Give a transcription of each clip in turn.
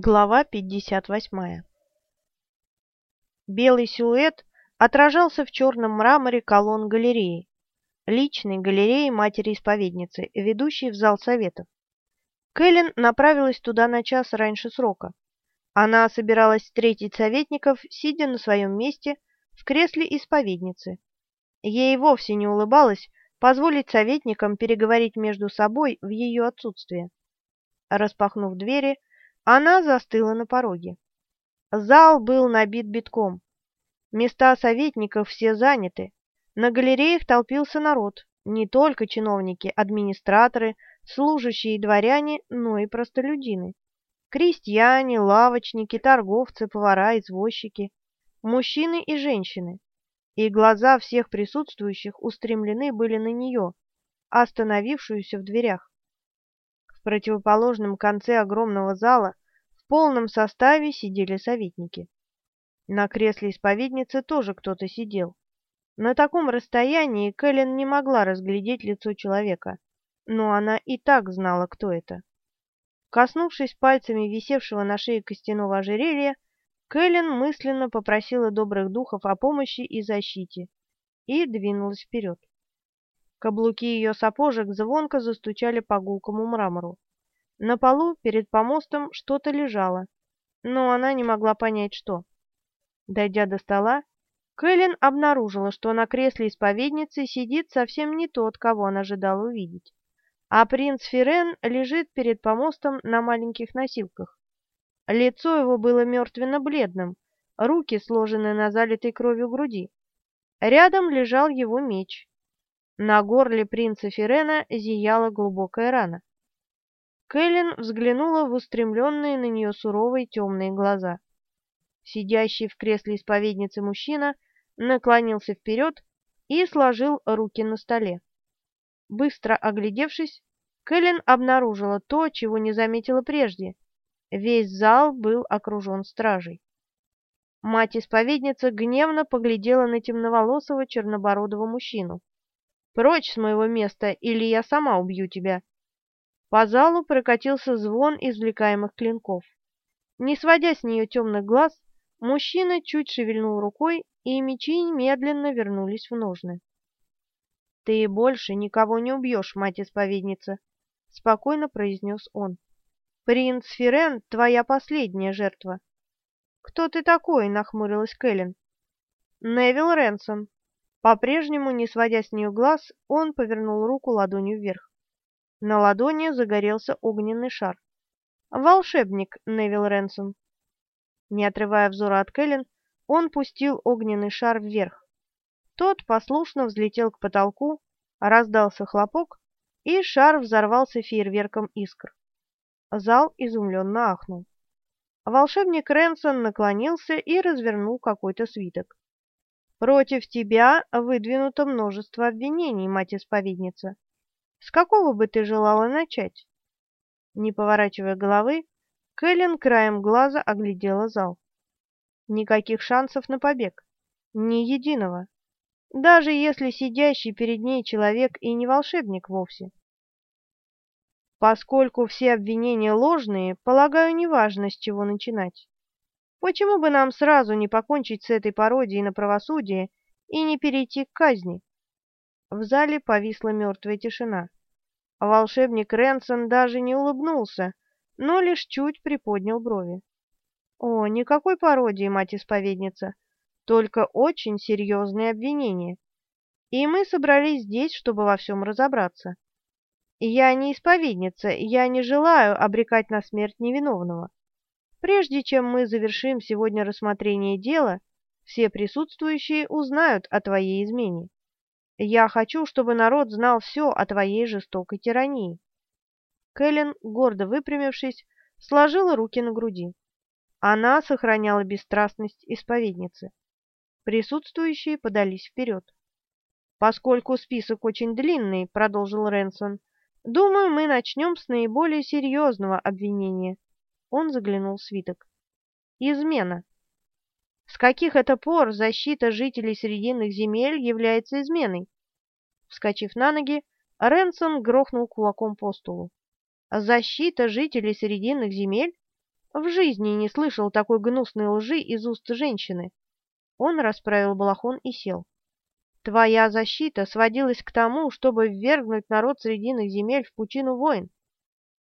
Глава 58 Белый силуэт отражался в черном мраморе колонн галереи, личной галереи матери-исповедницы, ведущей в зал советов. Кэлен направилась туда на час раньше срока. Она собиралась встретить советников, сидя на своем месте в кресле исповедницы. Ей вовсе не улыбалось позволить советникам переговорить между собой в ее отсутствие. Распахнув двери, она застыла на пороге. Зал был набит битком. Места советников все заняты. На галереях толпился народ, не только чиновники, администраторы, служащие и дворяне, но и простолюдины. Крестьяне, лавочники, торговцы, повара, извозчики, мужчины и женщины. И глаза всех присутствующих устремлены были на нее, остановившуюся в дверях. В противоположном конце огромного зала в полном составе сидели советники. На кресле исповедницы тоже кто-то сидел. На таком расстоянии Кэлен не могла разглядеть лицо человека, но она и так знала, кто это. Коснувшись пальцами висевшего на шее костяного ожерелья, Кэлен мысленно попросила добрых духов о помощи и защите и двинулась вперед. Каблуки ее сапожек звонко застучали по гулкому мрамору. На полу перед помостом что-то лежало, но она не могла понять, что. Дойдя до стола, Кэлен обнаружила, что на кресле исповедницы сидит совсем не тот, кого она ожидала увидеть, а принц Фирен лежит перед помостом на маленьких носилках. Лицо его было мертвенно-бледным, руки сложены на залитой кровью груди. Рядом лежал его меч. На горле принца Фирена зияла глубокая рана. Кэлен взглянула в устремленные на нее суровые темные глаза. Сидящий в кресле исповедницы мужчина наклонился вперед и сложил руки на столе. Быстро оглядевшись, Кэлен обнаружила то, чего не заметила прежде. Весь зал был окружен стражей. Мать-исповедница гневно поглядела на темноволосого чернобородого мужчину. «Прочь с моего места, или я сама убью тебя!» По залу прокатился звон извлекаемых клинков. Не сводя с нее темных глаз, мужчина чуть шевельнул рукой, и мечи медленно вернулись в ножны. «Ты больше никого не убьешь, мать-исповедница», — спокойно произнес он. «Принц Фирен — твоя последняя жертва». «Кто ты такой?» — нахмурилась Кэлен. «Невил Ренсон». По-прежнему, не сводя с нее глаз, он повернул руку ладонью вверх. На ладони загорелся огненный шар. «Волшебник, Невил Ренсон!» Не отрывая взора от Кэлен, он пустил огненный шар вверх. Тот послушно взлетел к потолку, раздался хлопок, и шар взорвался фейерверком искр. Зал изумленно ахнул. Волшебник Ренсон наклонился и развернул какой-то свиток. «Против тебя выдвинуто множество обвинений, мать-исповедница. С какого бы ты желала начать?» Не поворачивая головы, Кэлен краем глаза оглядела зал. Никаких шансов на побег. Ни единого. Даже если сидящий перед ней человек и не волшебник вовсе. Поскольку все обвинения ложные, полагаю, неважно, с чего начинать. Почему бы нам сразу не покончить с этой пародией на правосудие и не перейти к казни? В зале повисла мертвая тишина. Волшебник Ренсон даже не улыбнулся, но лишь чуть приподнял брови. О, никакой пародии, мать-исповедница, только очень серьезные обвинения. И мы собрались здесь, чтобы во всем разобраться. Я не исповедница, я не желаю обрекать на смерть невиновного. Прежде чем мы завершим сегодня рассмотрение дела, все присутствующие узнают о твоей измене. Я хочу, чтобы народ знал все о твоей жестокой тирании. Кэлен, гордо выпрямившись, сложила руки на груди. Она сохраняла бесстрастность исповедницы. Присутствующие подались вперед. «Поскольку список очень длинный», — продолжил Ренсон, — «думаю, мы начнем с наиболее серьезного обвинения». Он заглянул в свиток. «Измена. С каких это пор защита жителей Срединных земель является изменой? Вскочив на ноги, Ренсон грохнул кулаком по столу. Защита жителей Срединных земель? В жизни не слышал такой гнусной лжи из уст женщины. Он расправил балахон и сел. Твоя защита сводилась к тому, чтобы ввергнуть народ срединных земель в пучину войн.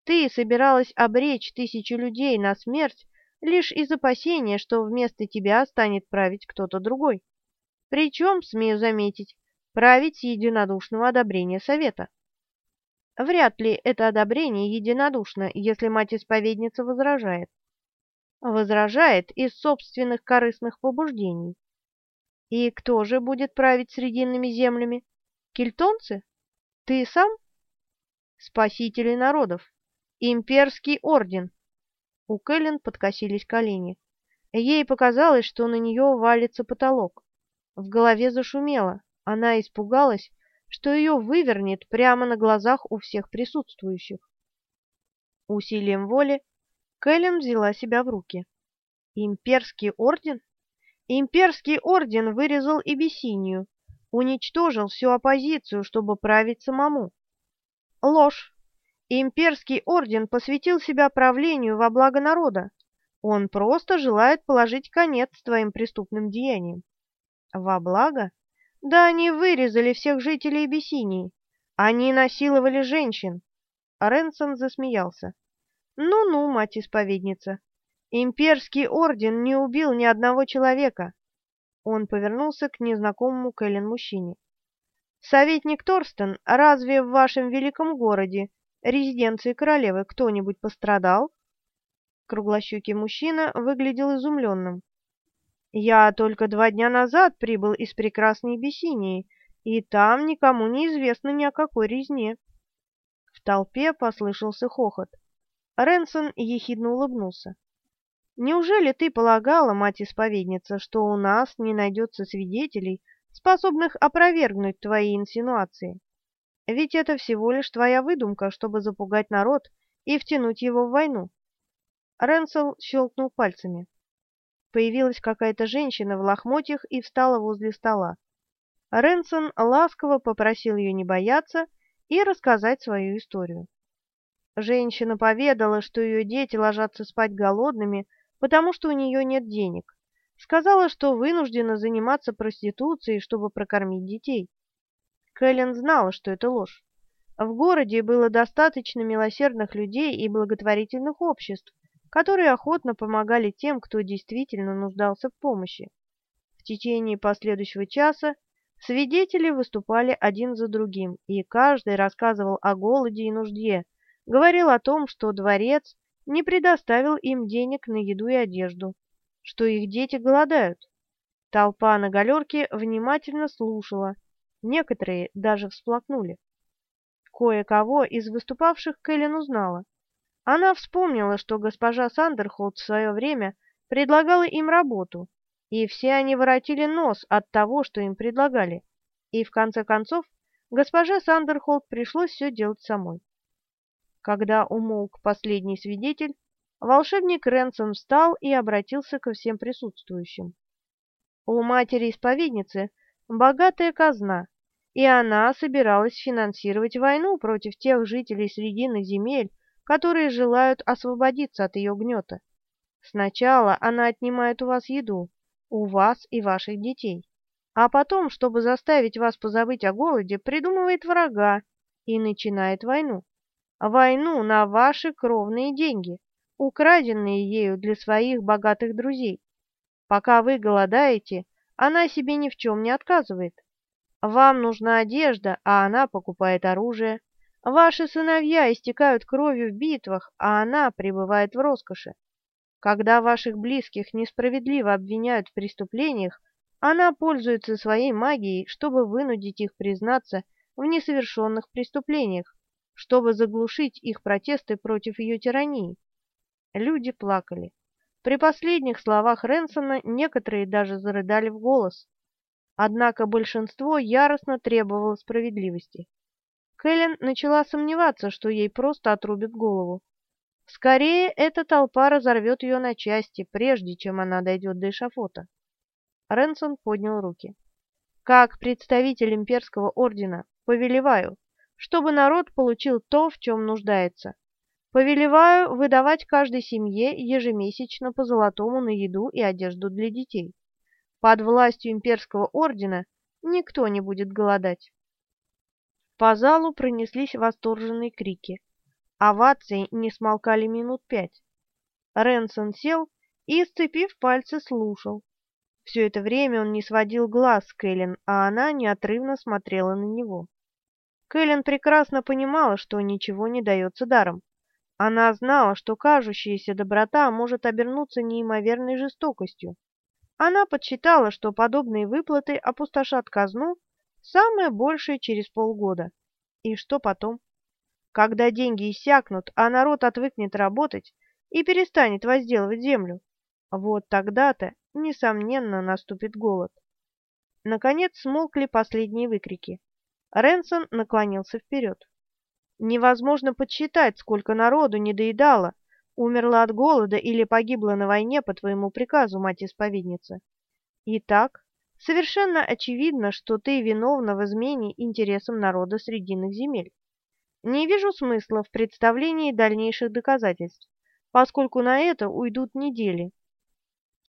Ты собиралась обречь тысячи людей на смерть лишь из опасения, что вместо тебя станет править кто-то другой. Причем, смею заметить, править с единодушного одобрения совета. Вряд ли это одобрение единодушно, если мать-исповедница возражает. Возражает из собственных корыстных побуждений. И кто же будет править срединными землями? Кельтонцы? Ты сам? Спасители народов. Имперский орден. У Кэлен подкосились колени. Ей показалось, что на нее валится потолок. В голове зашумело. Она испугалась, что ее вывернет прямо на глазах у всех присутствующих. Усилием воли Кэлен взяла себя в руки. Имперский орден? Имперский орден вырезал Эбиссинию, уничтожил всю оппозицию, чтобы править самому. Ложь. Имперский орден посвятил себя правлению во благо народа. Он просто желает положить конец твоим преступным деяниям. Во благо? Да они вырезали всех жителей Абиссинии. Они насиловали женщин. Ренсон засмеялся. Ну-ну, мать-исповедница. Имперский орден не убил ни одного человека. Он повернулся к незнакомому Кэлен мужчине. Советник Торстен, разве в вашем великом городе, резиденции королевы, кто-нибудь пострадал? Круглощекий мужчина выглядел изумленным. Я только два дня назад прибыл из прекрасной Бессинии, и там никому не известно ни о какой резне. В толпе послышался хохот. Ренсон ехидно улыбнулся. «Неужели ты полагала, мать-исповедница, что у нас не найдется свидетелей, способных опровергнуть твои инсинуации? Ведь это всего лишь твоя выдумка, чтобы запугать народ и втянуть его в войну». Ренсел щелкнул пальцами. Появилась какая-то женщина в лохмотьях и встала возле стола. Ренсон ласково попросил ее не бояться и рассказать свою историю. Женщина поведала, что ее дети ложатся спать голодными, потому что у нее нет денег. Сказала, что вынуждена заниматься проституцией, чтобы прокормить детей. Кэлен знала, что это ложь. В городе было достаточно милосердных людей и благотворительных обществ, которые охотно помогали тем, кто действительно нуждался в помощи. В течение последующего часа свидетели выступали один за другим, и каждый рассказывал о голоде и нужде, говорил о том, что дворец не предоставил им денег на еду и одежду, что их дети голодают. Толпа на галерке внимательно слушала, некоторые даже всплакнули. Кое-кого из выступавших Кэлен узнала. Она вспомнила, что госпожа Сандерхолд в свое время предлагала им работу, и все они воротили нос от того, что им предлагали, и в конце концов госпоже Сандерхолд пришлось все делать самой. Когда умолк последний свидетель, волшебник Ренсон встал и обратился ко всем присутствующим. У матери-исповедницы богатая казна, и она собиралась финансировать войну против тех жителей Срединных земель, которые желают освободиться от ее гнета. Сначала она отнимает у вас еду, у вас и ваших детей, а потом, чтобы заставить вас позабыть о голоде, придумывает врага и начинает войну. Войну на ваши кровные деньги, украденные ею для своих богатых друзей. Пока вы голодаете, она себе ни в чем не отказывает. Вам нужна одежда, а она покупает оружие. Ваши сыновья истекают кровью в битвах, а она пребывает в роскоши. Когда ваших близких несправедливо обвиняют в преступлениях, она пользуется своей магией, чтобы вынудить их признаться в несовершенных преступлениях, чтобы заглушить их протесты против ее тирании. Люди плакали. При последних словах Ренсона некоторые даже зарыдали в голос. Однако большинство яростно требовало справедливости. Хелен начала сомневаться, что ей просто отрубят голову. Скорее, эта толпа разорвет ее на части, прежде чем она дойдет до эшафота. Ренсон поднял руки. «Как представитель имперского ордена повелеваю, чтобы народ получил то, в чем нуждается. Повелеваю выдавать каждой семье ежемесячно по золотому на еду и одежду для детей. Под властью имперского ордена никто не будет голодать. По залу пронеслись восторженные крики. Овации не смолкали минут пять. Ренсон сел и, сцепив пальцы, слушал. Все это время он не сводил глаз с Кэлен, а она неотрывно смотрела на него. Кэлен прекрасно понимала, что ничего не дается даром. Она знала, что кажущаяся доброта может обернуться неимоверной жестокостью. Она подсчитала, что подобные выплаты опустошат казну самое большее через полгода. И что потом? Когда деньги иссякнут, а народ отвыкнет работать и перестанет возделывать землю, вот тогда-то, несомненно, наступит голод. Наконец смолкли последние выкрики. Ренсон наклонился вперед. Невозможно подсчитать, сколько народу не доедало, умерло от голода или погибло на войне по твоему приказу, мать-исповедница. Итак, совершенно очевидно, что ты виновна в измене интересам народа Срединных земель. Не вижу смысла в представлении дальнейших доказательств, поскольку на это уйдут недели,